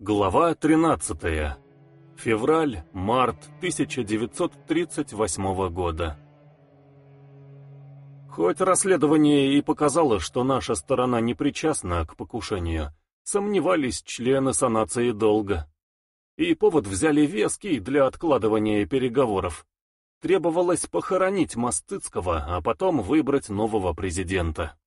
Глава 13. Февраль-март 1938 года. Хоть расследование и показало, что наша сторона не причастна к покушению, сомневались члены санации долго. И повод взяли веский для откладывания переговоров. Требовалось похоронить Мастыцкого, а потом выбрать нового президента.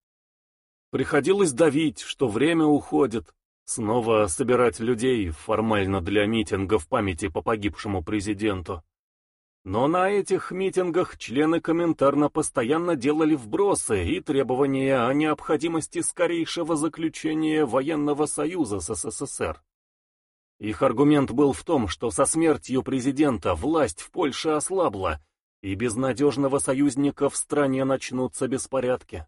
Приходилось давить, что время уходит, Снова собирать людей формально для митингов памяти по погибшему президенту. Но на этих митингах члены комментарно постоянно делали вбросы и требования о необходимости скорейшего заключения военного союза с СССР. Их аргумент был в том, что со смертью президента власть в Польше ослабла, и без надежного союзника в стране начнутся беспорядки.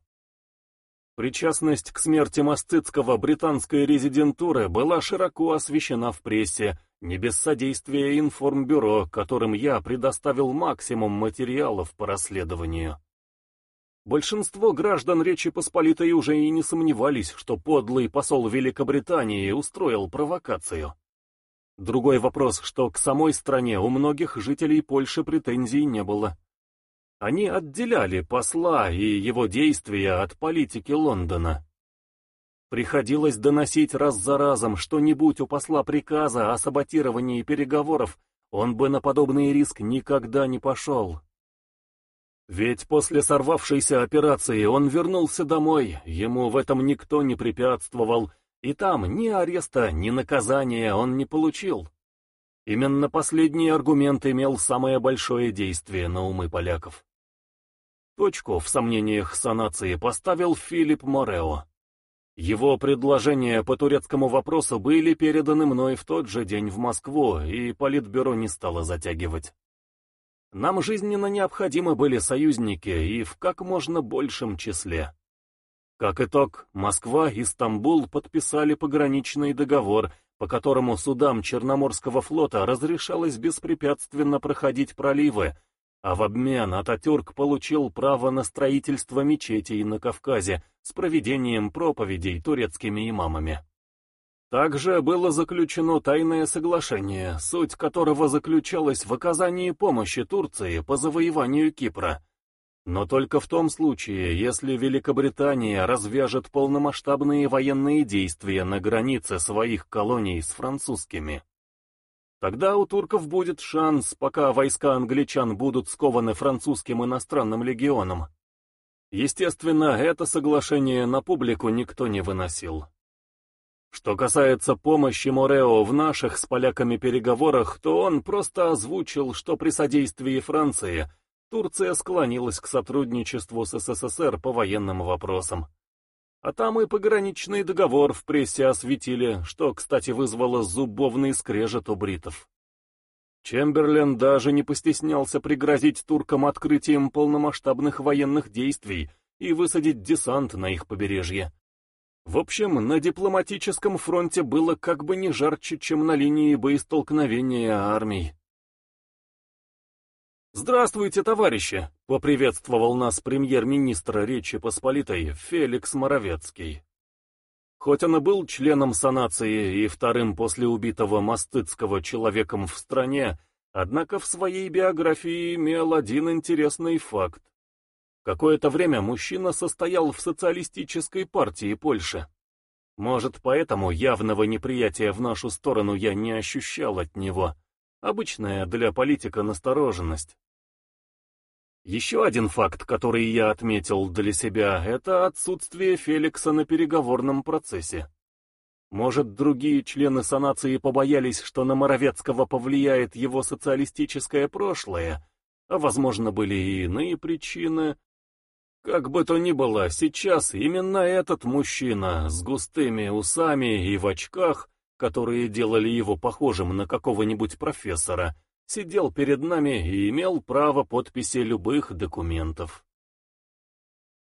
Причастность к смерти Мастыцкого британской резидентуры была широко освещена в прессе, не без содействия информбюро, которым я предоставил максимум материалов по расследованию. Большинство граждан Речи Посполитой уже и не сомневались, что подлый посол Великобритании устроил провокацию. Другой вопрос, что к самой стране у многих жителей Польши претензий не было. Они отделяли посла и его действия от политики Лондона. Приходилось доносить раз за разом, что не будь у посла приказа о саботировании переговоров, он бы на подобный риск никогда не пошел. Ведь после сорвавшейся операции он вернулся домой, ему в этом никто не препятствовал, и там ни ареста, ни наказания он не получил. Именно последний аргумент имел самое большое действие на умы поляков. Точку в сомнениях санации поставил Филипп Морео. Его предложения по турецкому вопросу были переданы мной в тот же день в Москву, и Политбюро не стало затягивать. Нам жизненно необходимы были союзники и в как можно большем числе. Как итог, Москва и Стамбул подписали пограничный договор, по которому судам Черноморского флота разрешалось беспрепятственно проходить проливы, а в обмен Ататюрк получил право на строительство мечетей на Кавказе с проведением проповедей турецкими имамами. Также было заключено тайное соглашение, суть которого заключалась в оказании помощи Турции по завоеванию Кипра, но только в том случае, если Великобритания развяжет полномасштабные военные действия на границе своих колоний с французскими. Тогда у турков будет шанс, пока войска англичан будут скованы французским иностранным легионом. Естественно, это соглашение на публику никто не выносил. Что касается помощи Морео в наших с поляками переговорах, то он просто озвучил, что при содействии Франции Турция склонилась к сотрудничеству с СССР по военным вопросам. А там и пограничный договор в прессе осветили, что, кстати, вызвало зубовный скрежет у бритов. Чемберлен даже не постеснялся пригрозить туркам открытием полномасштабных военных действий и высадить десант на их побережье. В общем, на дипломатическом фронте было как бы не жарче, чем на линии боестолкновения армий. «Здравствуйте, товарищи!» — поприветствовал нас премьер-министр Речи Посполитой Феликс Моровецкий. Хоть он и был членом санации и вторым после убитого Мастыцкого человеком в стране, однако в своей биографии имел один интересный факт. Какое-то время мужчина состоял в социалистической партии Польши. Может, поэтому явного неприятия в нашу сторону я не ощущал от него. Обычная для политика настороженность. Еще один факт, который я отметил для себя, это отсутствие Феликса на переговорном процессе. Может, другие члены санации побоялись, что на Моровецкого повлияет его социалистическое прошлое, а возможно были и иные причины. Как бы то ни было, сейчас именно этот мужчина с густыми усами и в очках, которые делали его похожим на какого-нибудь профессора, сидел перед нами и имел право подписи любых документов.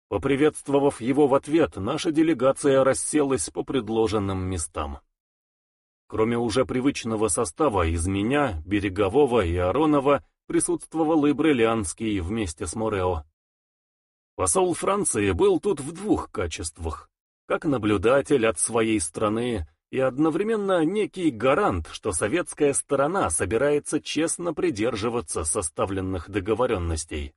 Поприветствовав его в ответ, наша делегация расселась по предложенным местам. Кроме уже привычного состава из меня, Берегового и Аронова, присутствовал и Бриллианский вместе с Морео. Посол Франции был тут в двух качествах. Как наблюдатель от своей страны и одновременно некий гарант, что советская сторона собирается честно придерживаться составленных договоренностей.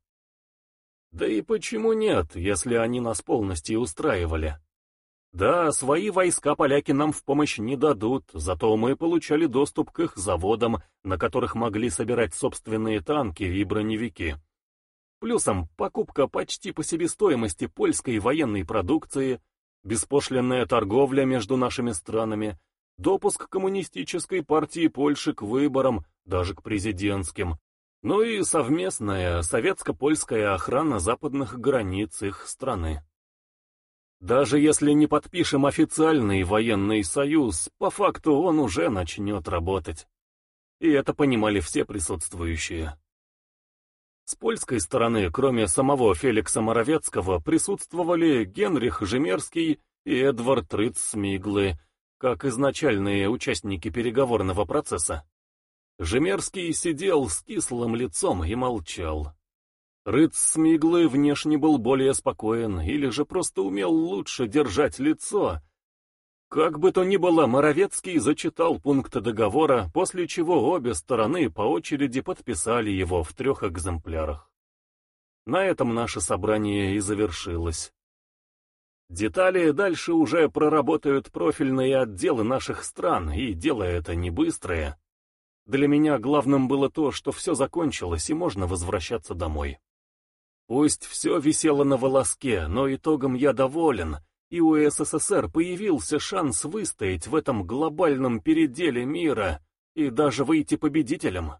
Да и почему нет, если они нас полностью устраивали? Да, свои войска поляки нам в помощь не дадут, зато мы получали доступ к их заводам, на которых могли собирать собственные танки и броневики. Плюсом покупка почти по себестоимости польской военной продукции, беспошлинная торговля между нашими странами, допуск коммунистической партии Польши к выборам, даже к президентским, ну и совместная советско-польская охрана западных границ их страны. Даже если не подпишем официальный военный союз, по факту он уже начнет работать. И это понимали все присутствующие. С польской стороны, кроме самого Феликса Моровецкого, присутствовали Генрих Жемерский и Эдвард Рыц-Смиглы, как изначальные участники переговорного процесса. Жемерский сидел с кислым лицом и молчал. Рыц Смиглы внешне был более спокоен, или же просто умел лучше держать лицо. Как бы то ни было, Моровецкий зачитал пункты договора, после чего обе стороны по очереди подписали его в трех экземплярах. На этом наше собрание и завершилось. Детали дальше уже проработают профильные отделы наших стран, и дело это не быстрое. Для меня главным было то, что все закончилось и можно возвращаться домой. Пусть все висело на волоске, но итогом я доволен, и у СССР появился шанс выстоять в этом глобальном переделе мира и даже выйти победителем.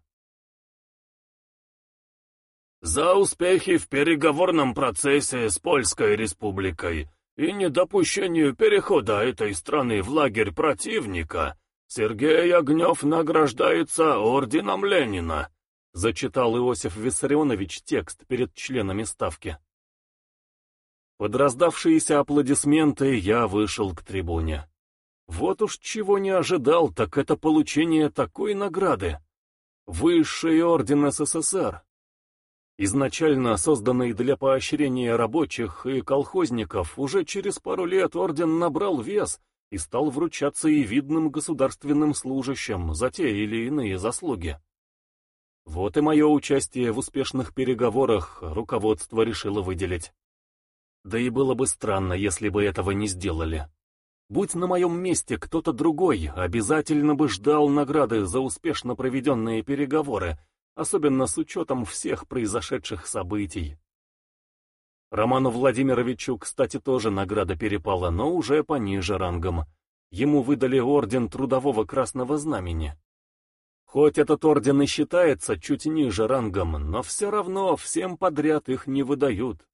За успехи в переговорном процессе с Польской Республикой и недопущению перехода этой страны в лагерь противника Сергей Огнев награждается орденом Ленина, Зачитал Иосиф Виссарионович текст перед членами ставки. Под раздавшиеся аплодисменты я вышел к трибуне. Вот уж чего не ожидал, так это получение такой награды. Высший орден СССР. Изначально созданный для поощрения рабочих и колхозников, уже через пару лет орден набрал вес и стал вручаться и видным государственным служащим за те или иные заслуги. Вот и мое участие в успешных переговорах руководство решило выделить. Да и было бы странно, если бы этого не сделали. Будь на моем месте кто-то другой, обязательно бы ждал награды за успешно проведенные переговоры, особенно с учетом всех произошедших событий. Роману Владимировичу, кстати, тоже награда перепала, но уже пониже рангом. Ему выдали орден Трудового Красного Знамени. Хоть этот орден и считается чуть ниже рангом, но все равно всем подряд их не выдают.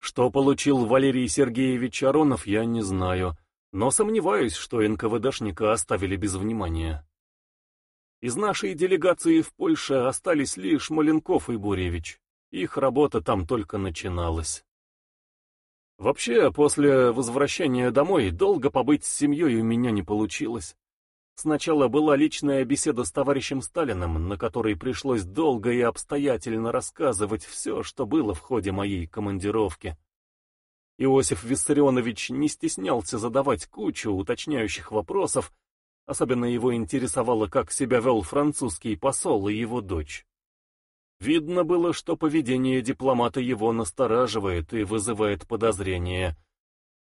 Что получил Валерий Сергеевич Аронов, я не знаю, но сомневаюсь, что НКВДшника оставили без внимания. Из нашей делегации в Польше остались лишь Маленков и Буревич. Их работа там только начиналась. Вообще, после возвращения домой долго побыть с семьей у меня не получилось. Сначала была личная беседа с товарищем Сталиным, на которой пришлось долго и обстоятельно рассказывать все, что было в ходе моей командировки. Иосиф Виссарионович не стеснялся задавать кучу уточняющих вопросов, особенно его интересовало, как себя вел французский посол и его дочь. Видно было, что поведение дипломата его настораживает и вызывает подозрения —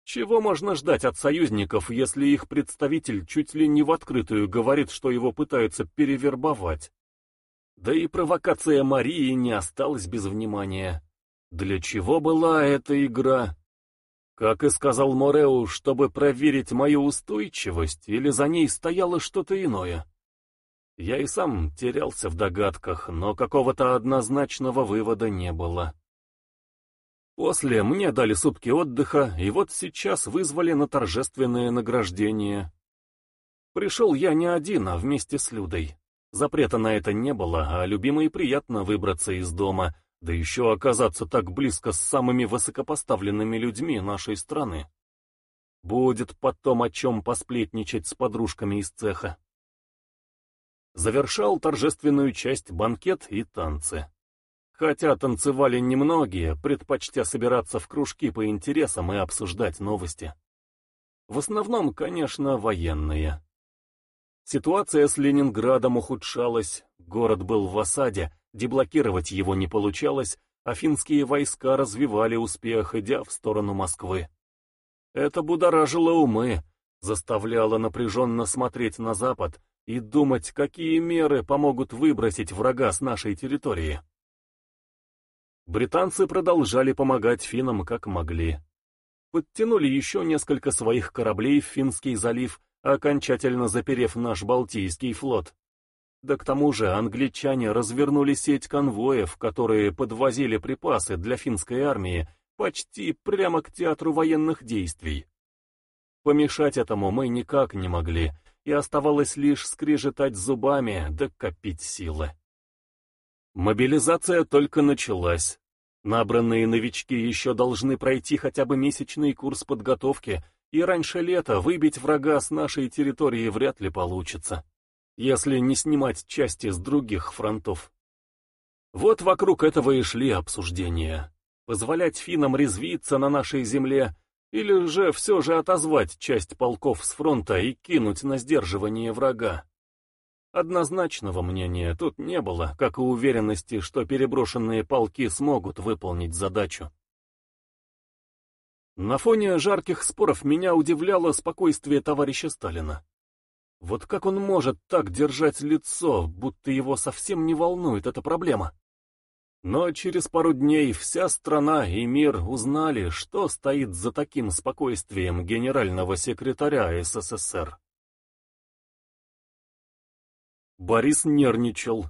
чего можно ждать от союзников, если их представитель чуть ли не в открытую говорит, что его пытаются перевербовать? Да и провокация Марии не осталась без внимания. Для чего была эта игра? Как и сказал Мореу, чтобы проверить мою устойчивость, или за ней стояло что-то иное? Я и сам терялся в догадках, но какого-то однозначного вывода не было. После мне дали сутки отдыха, и вот сейчас вызвали на торжественное награждение. Пришел я не один, а вместе с Людой. Запрета на это не было, а любимой приятно выбраться из дома, да еще оказаться так близко с самыми высокопоставленными людьми нашей страны. Будет потом о чем посплетничать с подружками из цеха. Завершал торжественную часть банкет и танцы. Хотя танцевали немногие, предпочтя собираться в кружки по интересам и обсуждать новости. В основном, конечно, военные. Ситуация с Ленинградом ухудшалась, город был в осаде, деблокировать его не получалось, а финские войска развивали успех, идя в сторону Москвы. Это будоражило умы, заставляло напряженно смотреть на запад и думать, какие меры помогут выбросить врага с нашей территории. Британцы продолжали помогать финнам как могли. Подтянули еще несколько своих кораблей в Финский залив, окончательно заперев наш Балтийский флот. Да к тому же англичане развернули сеть конвоев, которые подвозили припасы для финской армии почти прямо к театру военных действий. Помешать этому мы никак не могли, и оставалось лишь скрежетать зубами да копить силы. Мобилизация только началась. Набранные новички еще должны пройти хотя бы месячный курс подготовки и раньше лета выбить врага с нашей территории вряд ли получится, если не снимать части с других фронтов. Вот вокруг этого и шли обсуждения. Позволять финнам резвиться на нашей земле или же все же отозвать часть полков с фронта и кинуть на сдерживание врага. Однозначного мнения тут не было, как и уверенности, что переброшенные полки смогут выполнить задачу. На фоне жарких споров меня удивляло спокойствие товарища Сталина. Вот как он может так держать лицо, будто его совсем не волнует эта проблема? Но через пару дней вся страна и мир узнали, что стоит за таким спокойствием генерального секретаря СССР. Борис нервничал.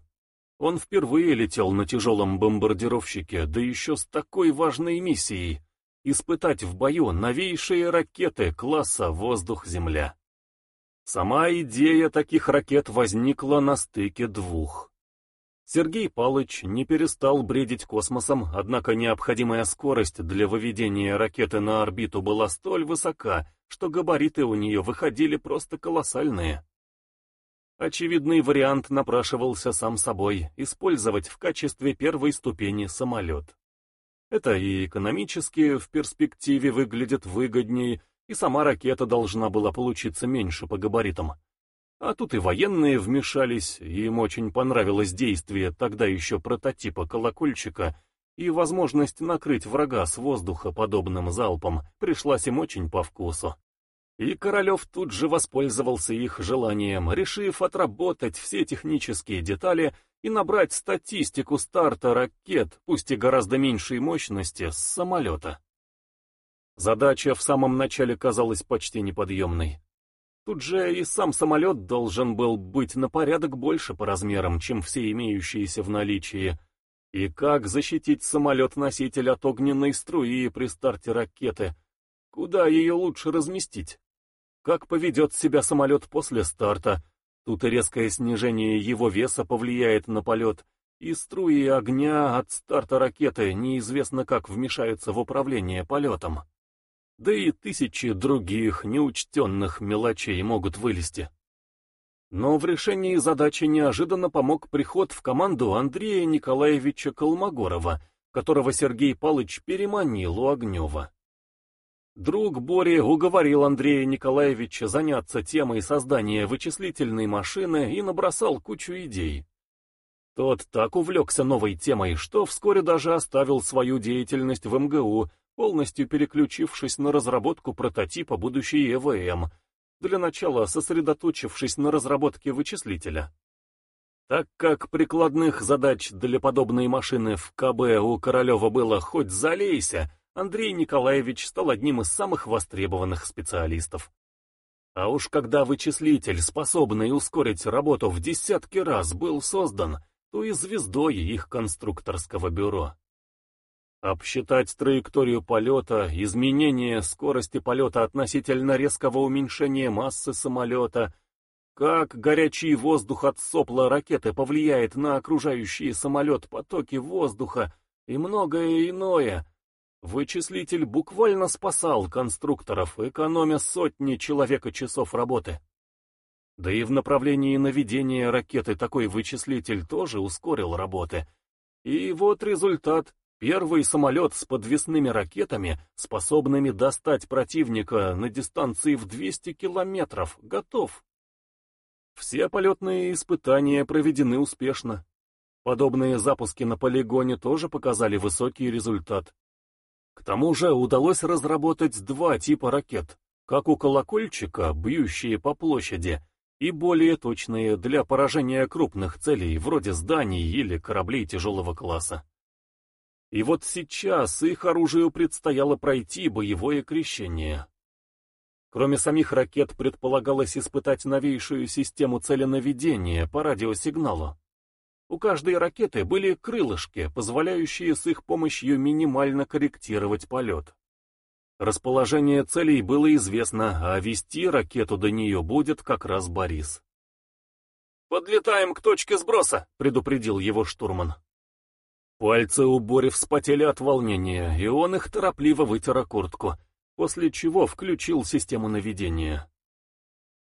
Он впервые летел на тяжелом бомбардировщике, да еще с такой важной миссией испытать в бою новейшие ракеты класса «Воздух-Земля». Сама идея таких ракет возникла на стыке двух. Сергей Палыч не перестал бредить космосом, однако необходимая скорость для выведения ракеты на орбиту была столь высока, что габариты у нее выходили просто колоссальные. Очевидный вариант напрашивался сам собой — использовать в качестве первой ступени самолет. Это и экономически в перспективе выглядит выгоднее, и сама ракета должна была получиться меньше по габаритам. А тут и военные вмешались, им очень понравилось действие тогда еще прототипа колокольчика, и возможность накрыть врага с воздуха подобным залпом пришлась им очень по вкусу. И Королев тут же воспользовался их желанием, решив отработать все технические детали и набрать статистику старта ракет, пусть и гораздо меньшей мощности, с самолета. Задача в самом начале казалась почти неподъемной. Тут же и сам самолет должен был быть на порядок больше по размерам, чем все имеющиеся в наличии. И как защитить самолет-носитель от огненной струи при старте ракеты? Куда ее лучше разместить? Как поведет себя самолет после старта? Тут резкое снижение его веса повлияет на полет, и струи огня от старта ракеты неизвестно как вмешаются в управление полетом. Да и тысячи других неучтенных мелочей могут вылезти. Но в решении задачи неожиданно помог приход в команду Андрея Николаевича Колмогорова, которого Сергей Палыч переманил у Огнева. Друг Бори уговорил Андрея Николаевича заняться темой создания вычислительной машины и набросал кучу идей. Тот так увлекся новой темой, что вскоре даже оставил свою деятельность в МГУ, полностью переключившись на разработку прототипа будущей ЭВМ, для начала сосредоточившись на разработке вычислителя. Так как прикладных задач для подобной машины в КБ у Королева было хоть залейся, Андрей Николаевич стал одним из самых востребованных специалистов. А уж когда вычислитель, способный ускорить работу в десятки раз, был создан, то и звездой их конструкторского бюро. Обсчитать траекторию полета, изменение скорости полета относительно резкого уменьшения массы самолета, как горячий воздух от сопла ракеты повлияет на окружающие самолет потоки воздуха и многое иное — Вычислитель буквально спасал конструкторов, экономя сотни человека-часов работы. Да и в направлении наведения ракеты такой вычислитель тоже ускорил работы. И вот результат. Первый самолет с подвесными ракетами, способными достать противника на дистанции в 200 километров, готов. Все полетные испытания проведены успешно. Подобные запуски на полигоне тоже показали высокий результат. К тому же удалось разработать два типа ракет, как у колокольчика, бьющие по площади, и более точные для поражения крупных целей, вроде зданий или кораблей тяжелого класса. И вот сейчас их оружию предстояло пройти боевое крещение. Кроме самих ракет предполагалось испытать новейшую систему целенаведения по радиосигналу. У каждой ракеты были крылышки, позволяющие с их помощью минимально корректировать полет. Расположение целей было известно, а вести ракету до нее будет как раз Борис. «Подлетаем к точке сброса», — предупредил его штурман. Пальцы у Бори вспотели от волнения, и он их торопливо вытер куртку, после чего включил систему наведения.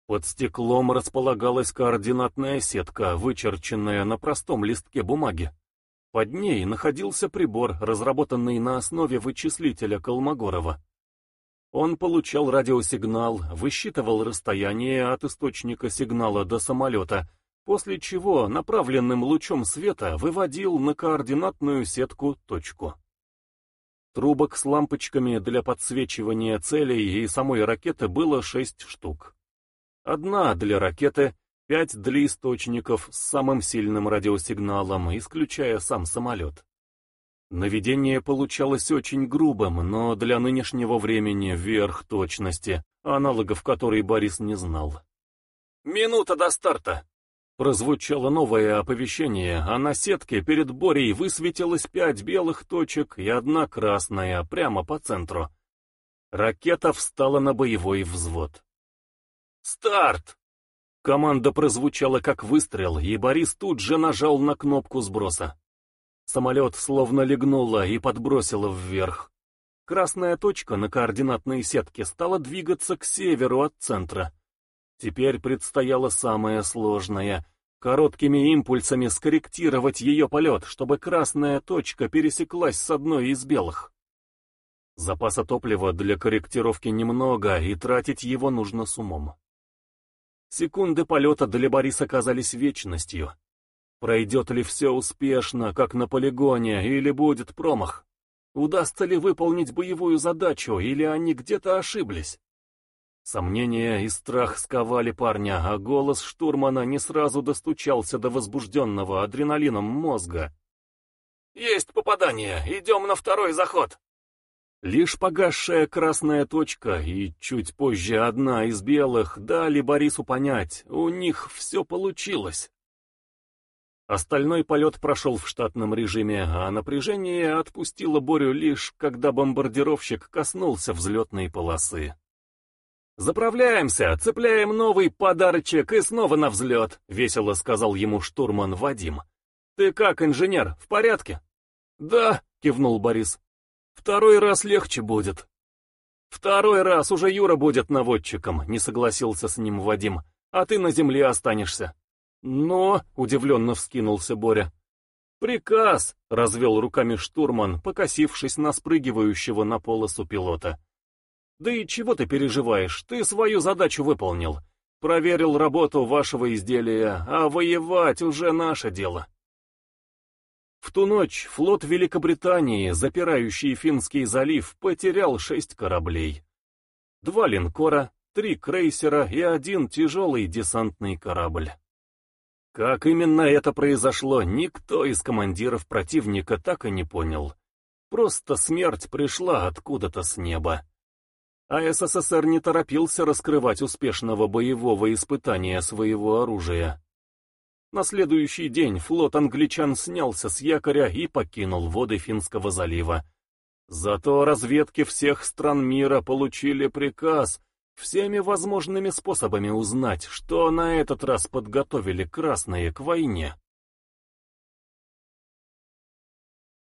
Под стеклом располагалась координатная сетка, вычерченная на простом листке бумаги. Под ней находился прибор, разработанный на основе вычислителя Колмогорова. Он получал радиосигнал, высчитывал расстояние от источника сигнала до самолета — после чего направленным лучом света выводил на координатную сетку точку. Трубок с лампочками для подсвечивания целей и самой ракеты было шесть штук. Одна для ракеты, пять для источников с самым сильным радиосигналом, исключая сам самолет. Наведение получалось очень грубым, но для нынешнего времени верх точности, аналогов которой Борис не знал. «Минута до старта!» Прозвучало новое оповещение, а на сетке перед Борей высветилось пять белых точек и одна красная, прямо по центру. Ракета встала на боевой взвод. «Старт!» Команда прозвучала как выстрел, и Борис тут же нажал на кнопку сброса. Самолет словно легнуло и подбросило вверх. Красная точка на координатной сетке стала двигаться к северу от центра. Теперь предстояло самое сложное — короткими импульсами скорректировать ее полет, чтобы красная точка пересеклась с одной из белых. Запаса топлива для корректировки немного, и тратить его нужно с умом. Секунды полета для Бориса казались вечностью. Пройдет ли все успешно, как на полигоне, или будет промах? Удастся ли выполнить боевую задачу, или они где-то ошиблись? Сомнения и страх сковали парня, а голос штурмана не сразу достучался до возбужденного адреналином мозга. «Есть попадание! Идем на второй заход!» Лишь погасшая красная точка и чуть позже одна из белых дали Борису понять, у них все получилось. Остальной полет прошел в штатном режиме, а напряжение отпустило Борю лишь, когда бомбардировщик коснулся взлетной полосы. «Заправляемся, цепляем новый подарочек и снова на взлет», — весело сказал ему штурман Вадим. «Ты как, инженер, в порядке?» «Да», — кивнул Борис. «Второй раз легче будет». «Второй раз уже Юра будет наводчиком», — не согласился с ним Вадим. «А ты на земле останешься». «Но», — удивленно вскинулся Боря. «Приказ», — развел руками штурман, покосившись на спрыгивающего на полосу пилота. Да и чего ты переживаешь? Ты свою задачу выполнил. Проверил работу вашего изделия, а воевать уже наше дело. В ту ночь флот Великобритании, запирающий Финский залив, потерял шесть кораблей. Два линкора, три крейсера и один тяжелый десантный корабль. Как именно это произошло, никто из командиров противника так и не понял. Просто смерть пришла откуда-то с неба а СССР не торопился раскрывать успешного боевого испытания своего оружия. На следующий день флот англичан снялся с якоря и покинул воды Финского залива. Зато разведки всех стран мира получили приказ всеми возможными способами узнать, что на этот раз подготовили красные к войне.